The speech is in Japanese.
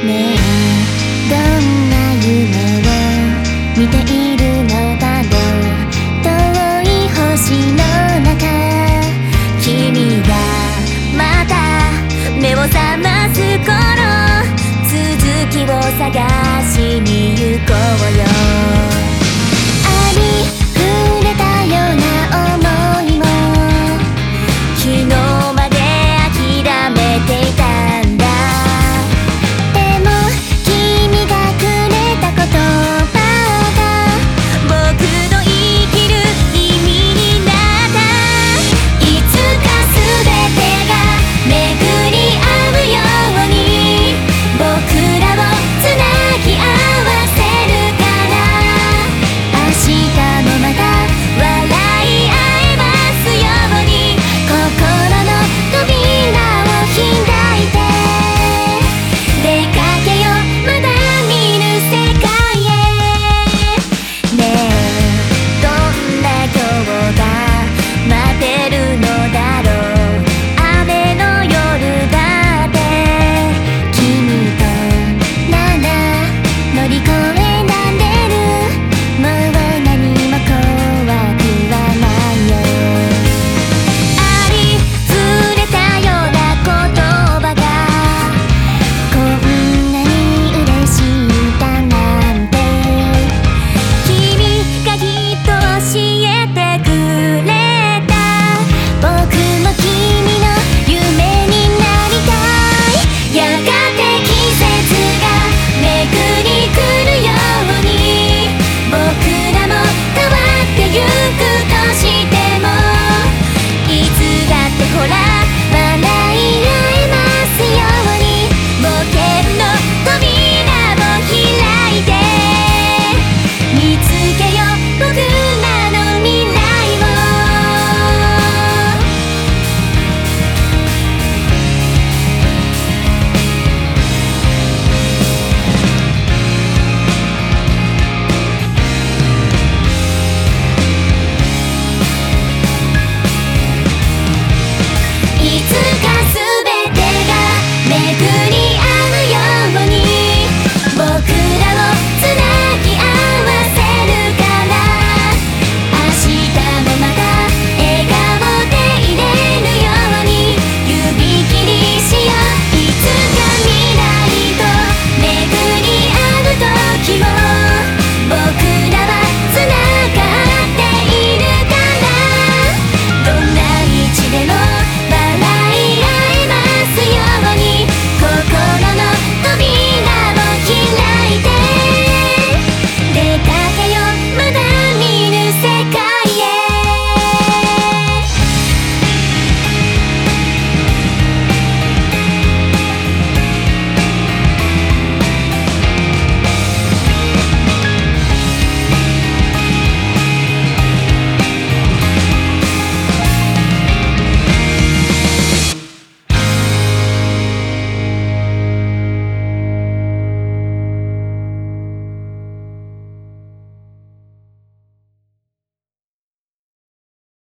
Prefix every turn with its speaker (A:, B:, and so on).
A: どんな夢を見ているのだろう？遠い星の中君がまた目を覚ます頃続きを探しに行こうよ